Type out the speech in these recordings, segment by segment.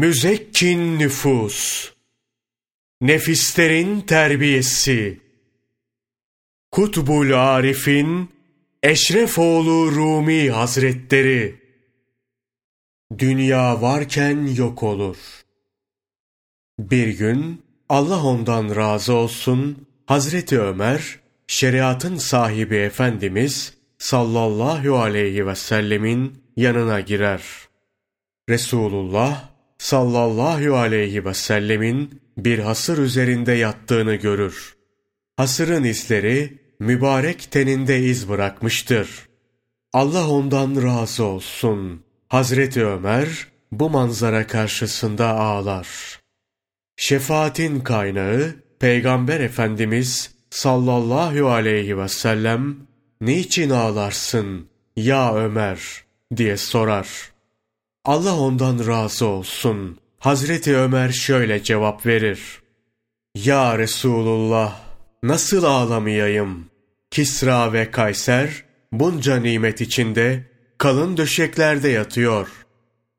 müzekkin nüfus, nefislerin terbiyesi, Kutbul Arif'in Eşrefoğlu Rumi Hazretleri, Dünya varken yok olur. Bir gün Allah ondan razı olsun Hazreti Ömer, şeriatın sahibi Efendimiz sallallahu aleyhi ve sellemin yanına girer. Resulullah sallallahu aleyhi ve sellemin bir hasır üzerinde yattığını görür. Hasırın izleri mübarek teninde iz bırakmıştır. Allah ondan razı olsun. Hazreti Ömer bu manzara karşısında ağlar. Şefaatin kaynağı Peygamber Efendimiz sallallahu aleyhi ve sellem niçin ağlarsın ya Ömer diye sorar. Allah ondan razı olsun. Hazreti Ömer şöyle cevap verir. Ya Resulullah nasıl ağlamayayım? Kisra ve Kayser bunca nimet içinde kalın döşeklerde yatıyor.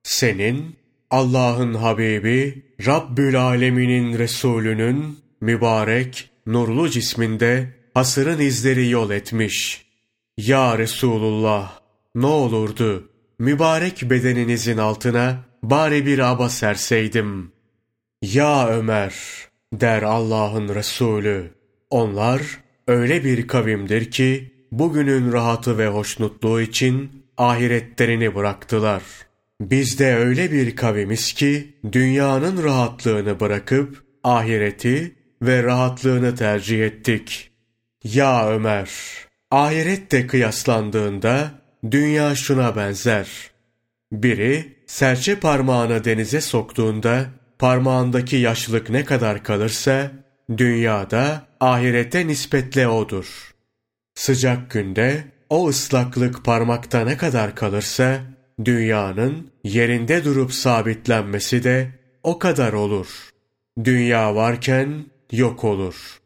Senin Allah'ın Habibi, Rabbül Alemin'in Resulünün mübarek, nurlu cisminde hasırın izleri yol etmiş. Ya Resulullah, ne olurdu mübarek bedeninizin altına bari bir aba serseydim. Ya Ömer, der Allah'ın Resulü, onlar öyle bir kavimdir ki bugünün rahatı ve hoşnutluğu için ahiretlerini bıraktılar. Biz de öyle bir kavimiz ki dünyanın rahatlığını bırakıp ahireti ve rahatlığını tercih ettik. Ya Ömer, ahirette kıyaslandığında dünya şuna benzer. Biri serçe parmağını denize soktuğunda parmağındaki yaşlık ne kadar kalırsa dünyada ahirete nispetle odur. Sıcak günde o ıslaklık parmakta ne kadar kalırsa dünyanın yerinde durup sabitlenmesi de o kadar olur. Dünya varken yok olur.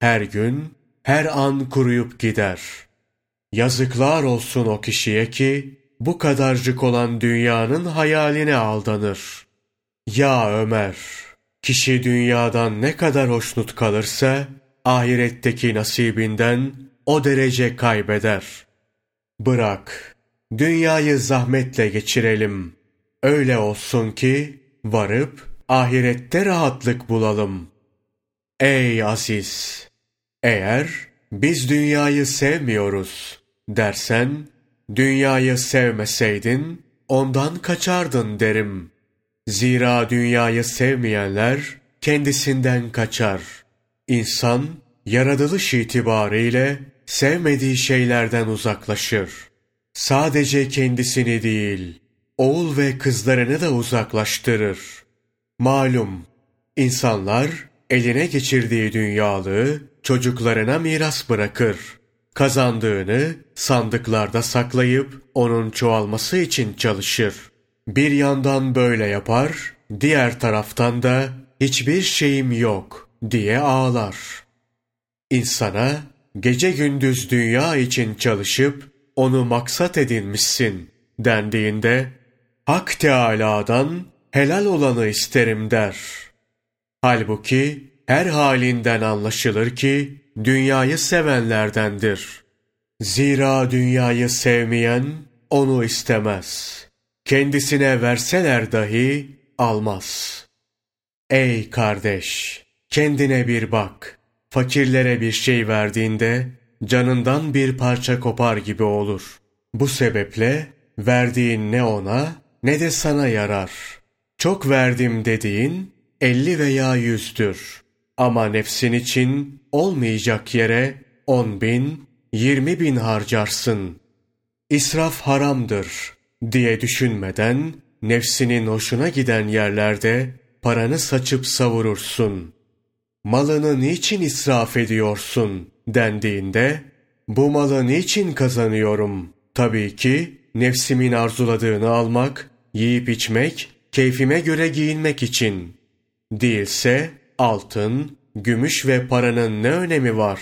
Her gün, her an kuruyup gider. Yazıklar olsun o kişiye ki bu kadarcık olan dünyanın hayaline aldanır. Ya Ömer! Kişi dünyadan ne kadar hoşnut kalırsa, ahiretteki nasibinden o derece kaybeder. Bırak, dünyayı zahmetle geçirelim. Öyle olsun ki, varıp ahirette rahatlık bulalım. Ey aziz! Eğer biz dünyayı sevmiyoruz dersen, dünyayı sevmeseydin ondan kaçardın derim. Zira dünyayı sevmeyenler kendisinden kaçar. İnsan yaratılış itibariyle sevmediği şeylerden uzaklaşır. Sadece kendisini değil, oğul ve kızlarını da uzaklaştırır. Malum, insanlar eline geçirdiği dünyalığı çocuklarına miras bırakır. Kazandığını sandıklarda saklayıp onun çoğalması için çalışır. Bir yandan böyle yapar, diğer taraftan da hiçbir şeyim yok diye ağlar. İnsana gece gündüz dünya için çalışıp onu maksat edinmişsin dendiğinde Hak Teâlâ'dan helal olanı isterim der. Halbuki her halinden anlaşılır ki dünyayı sevenlerdendir. Zira dünyayı sevmeyen onu istemez. Kendisine verseler dahi almaz. Ey kardeş! Kendine bir bak. Fakirlere bir şey verdiğinde canından bir parça kopar gibi olur. Bu sebeple verdiğin ne ona ne de sana yarar. Çok verdim dediğin elli veya yüzdür. Ama nefsin için olmayacak yere on bin, yirmi bin harcarsın. İsraf haramdır diye düşünmeden nefsinin hoşuna giden yerlerde paranı saçıp savurursun. Malını niçin israf ediyorsun dendiğinde bu malı niçin kazanıyorum? Tabii ki nefsimin arzuladığını almak, yiyip içmek, keyfime göre giyinmek için. Değilse altın, gümüş ve paranın ne önemi var?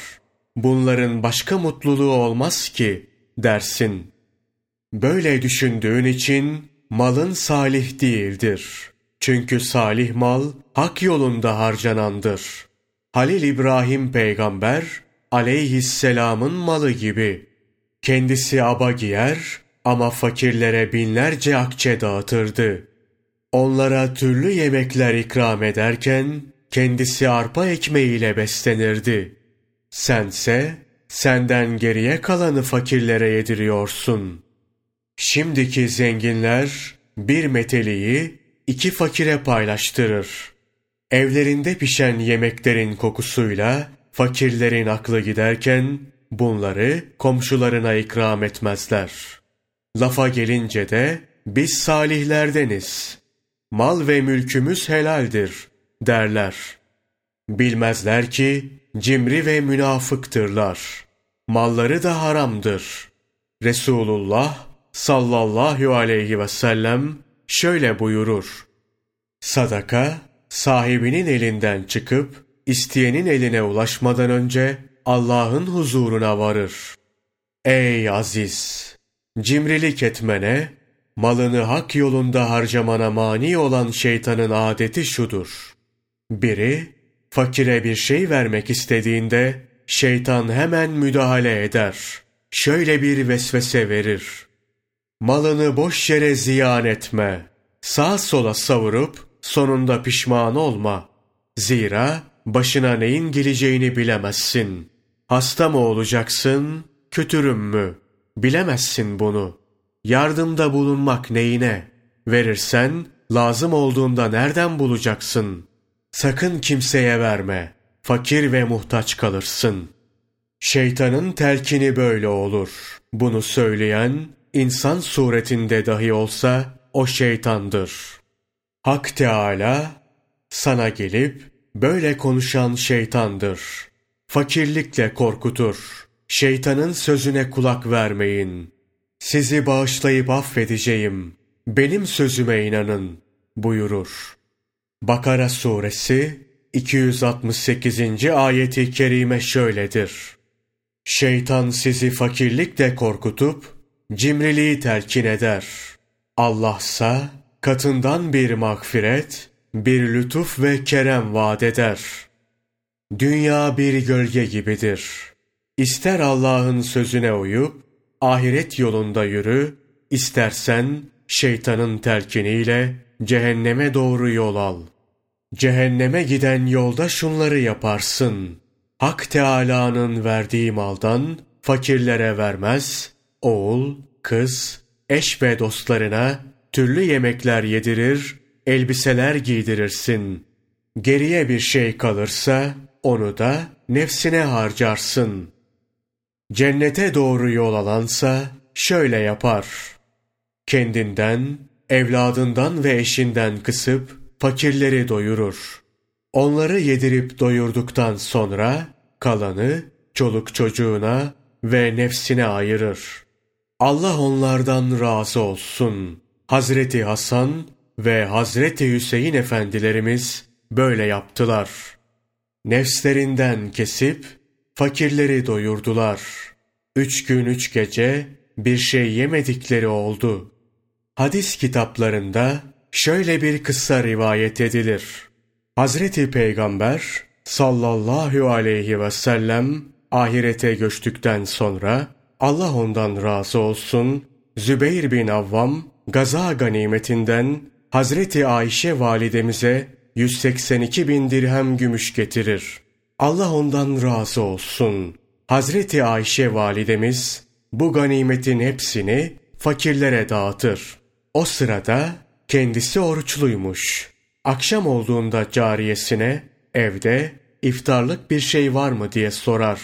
Bunların başka mutluluğu olmaz ki dersin. Böyle düşündüğün için malın salih değildir. Çünkü salih mal hak yolunda harcanandır. Halil İbrahim peygamber aleyhisselamın malı gibi. Kendisi aba giyer ama fakirlere binlerce akçe dağıtırdı. Onlara türlü yemekler ikram ederken kendisi arpa ekmeğiyle beslenirdi. Sense senden geriye kalanı fakirlere yediriyorsun. Şimdiki zenginler bir meteliği iki fakire paylaştırır. Evlerinde pişen yemeklerin kokusuyla fakirlerin aklı giderken bunları komşularına ikram etmezler. Lafa gelince de biz salihlerdeniz. Mal ve mülkümüz helaldir derler. Bilmezler ki cimri ve münafıktırlar. Malları da haramdır. Resulullah sallallahu aleyhi ve sellem şöyle buyurur. Sadaka, sahibinin elinden çıkıp, isteyenin eline ulaşmadan önce Allah'ın huzuruna varır. Ey aziz! Cimrilik etmene, malını hak yolunda harcamana mani olan şeytanın adeti şudur. Biri, fakire bir şey vermek istediğinde, şeytan hemen müdahale eder. Şöyle bir vesvese verir. Malını boş yere ziyan etme. Sağ sola savurup sonunda pişman olma. Zira başına neyin geleceğini bilemezsin. Hasta mı olacaksın, kötürüm mü? Bilemezsin bunu. Yardımda bulunmak neyine? Verirsen lazım olduğunda nereden bulacaksın? Sakın kimseye verme. Fakir ve muhtaç kalırsın. Şeytanın telkini böyle olur. Bunu söyleyen insan suretinde dahi olsa o şeytandır. Hak Teala sana gelip böyle konuşan şeytandır. Fakirlikle korkutur. Şeytanın sözüne kulak vermeyin. Sizi bağışlayıp affedeceğim. Benim sözüme inanın buyurur. Bakara suresi 268. ayeti kerime şöyledir. Şeytan sizi fakirlikle korkutup cimriliği telkin eder. Allahsa katından bir mağfiret, bir lütuf ve kerem vaat eder. Dünya bir gölge gibidir. İster Allah'ın sözüne uyup, ahiret yolunda yürü, istersen şeytanın telkiniyle cehenneme doğru yol al. Cehenneme giden yolda şunları yaparsın. Hak Teâlâ'nın verdiği maldan fakirlere vermez, oğul, kız, eş ve dostlarına türlü yemekler yedirir, elbiseler giydirirsin. Geriye bir şey kalırsa onu da nefsine harcarsın. Cennete doğru yol alansa şöyle yapar. Kendinden, evladından ve eşinden kısıp fakirleri doyurur. Onları yedirip doyurduktan sonra kalanı çoluk çocuğuna ve nefsine ayırır. Allah onlardan razı olsun. Hazreti Hasan ve Hazreti Hüseyin efendilerimiz böyle yaptılar. Nefslerinden kesip fakirleri doyurdular. Üç gün üç gece bir şey yemedikleri oldu. Hadis kitaplarında şöyle bir kıssa rivayet edilir. Hazreti Peygamber sallallahu aleyhi ve sellem ahirete göçtükten sonra Allah ondan razı olsun, Zübeyir bin Avvam, gaza ganimetinden Hazreti Ayşe validemize 182 bin dirhem gümüş getirir. Allah ondan razı olsun. Hazreti Ayşe validemiz bu ganimetin hepsini fakirlere dağıtır. O sırada kendisi oruçluymuş. Akşam olduğunda cariyesine evde iftarlık bir şey var mı diye sorar.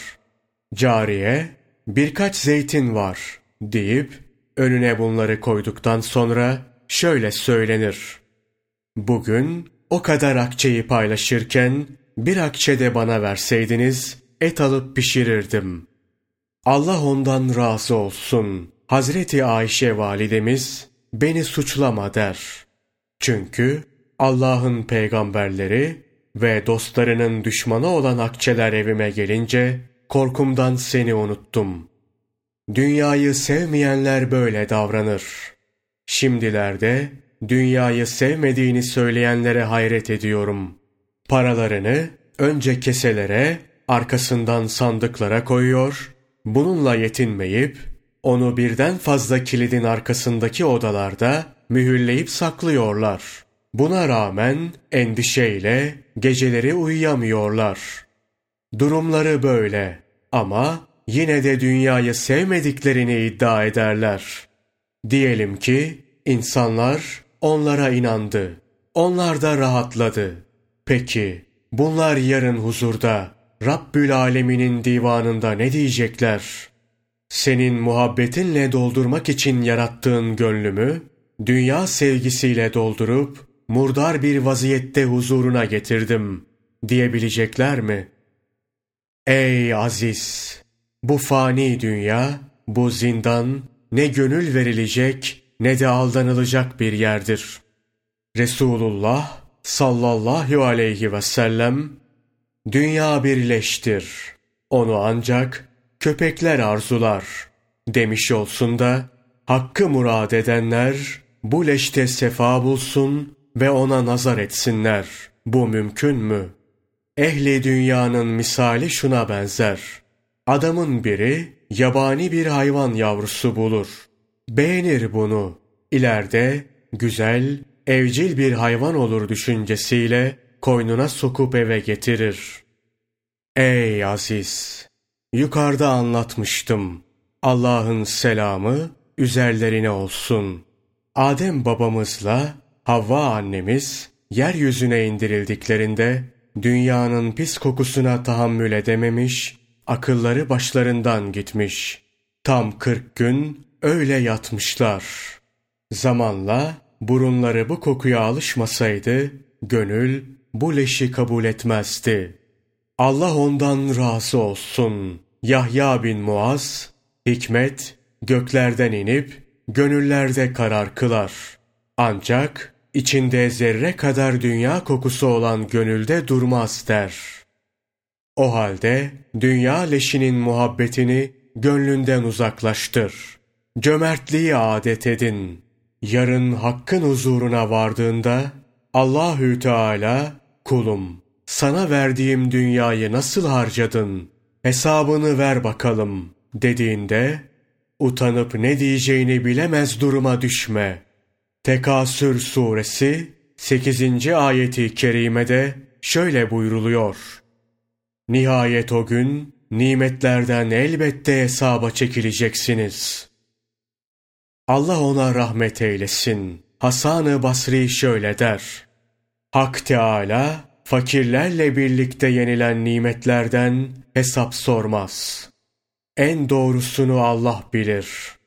Cariye birkaç zeytin var deyip önüne bunları koyduktan sonra şöyle söylenir. Bugün o kadar akçeyi paylaşırken bir akçe de bana verseydiniz et alıp pişirirdim. Allah ondan razı olsun. Hazreti Ayşe validemiz beni suçlama der. Çünkü Allah'ın peygamberleri ve dostlarının düşmanı olan akçeler evime gelince korkumdan seni unuttum. Dünyayı sevmeyenler böyle davranır. Şimdilerde dünyayı sevmediğini söyleyenlere hayret ediyorum. Paralarını önce keselere, arkasından sandıklara koyuyor, bununla yetinmeyip, onu birden fazla kilidin arkasındaki odalarda mühürleyip saklıyorlar. Buna rağmen endişeyle geceleri uyuyamıyorlar. Durumları böyle ama yine de dünyayı sevmediklerini iddia ederler. Diyelim ki insanlar onlara inandı. Onlar da rahatladı. Peki bunlar yarın huzurda Rabbül Alemin'in divanında ne diyecekler? Senin muhabbetinle doldurmak için yarattığın gönlümü dünya sevgisiyle doldurup murdar bir vaziyette huzuruna getirdim diyebilecekler mi? Ey aziz! Bu fani dünya, bu zindan ne gönül verilecek ne de aldanılacak bir yerdir. Resulullah sallallahu aleyhi ve sellem dünya birleştir. Onu ancak köpekler arzular demiş olsun da hakkı murad edenler bu leşte sefa bulsun ve ona nazar etsinler. Bu mümkün mü? Ehli dünyanın misali şuna benzer. Adamın biri yabani bir hayvan yavrusu bulur. Beğenir bunu. İleride güzel, evcil bir hayvan olur düşüncesiyle koynuna sokup eve getirir. Ey aziz! Yukarıda anlatmıştım. Allah'ın selamı üzerlerine olsun. Adem babamızla Havva annemiz yeryüzüne indirildiklerinde dünyanın pis kokusuna tahammül edememiş, akılları başlarından gitmiş. Tam kırk gün öyle yatmışlar. Zamanla burunları bu kokuya alışmasaydı, gönül bu leşi kabul etmezdi. Allah ondan razı olsun. Yahya bin Muaz, hikmet göklerden inip gönüllerde karar kılar. Ancak içinde zerre kadar dünya kokusu olan gönülde durmaz der. O halde dünya leşinin muhabbetini gönlünden uzaklaştır. Cömertliği adet edin. Yarın hakkın huzuruna vardığında Allahü Teala kulum sana verdiğim dünyayı nasıl harcadın? Hesabını ver bakalım dediğinde utanıp ne diyeceğini bilemez duruma düşme. Tekasür suresi 8. ayeti kerimede şöyle buyruluyor. Nihayet o gün nimetlerden elbette hesaba çekileceksiniz. Allah ona rahmet eylesin. Hasan-ı Basri şöyle der. Hak Teala fakirlerle birlikte yenilen nimetlerden hesap sormaz. En doğrusunu Allah bilir.''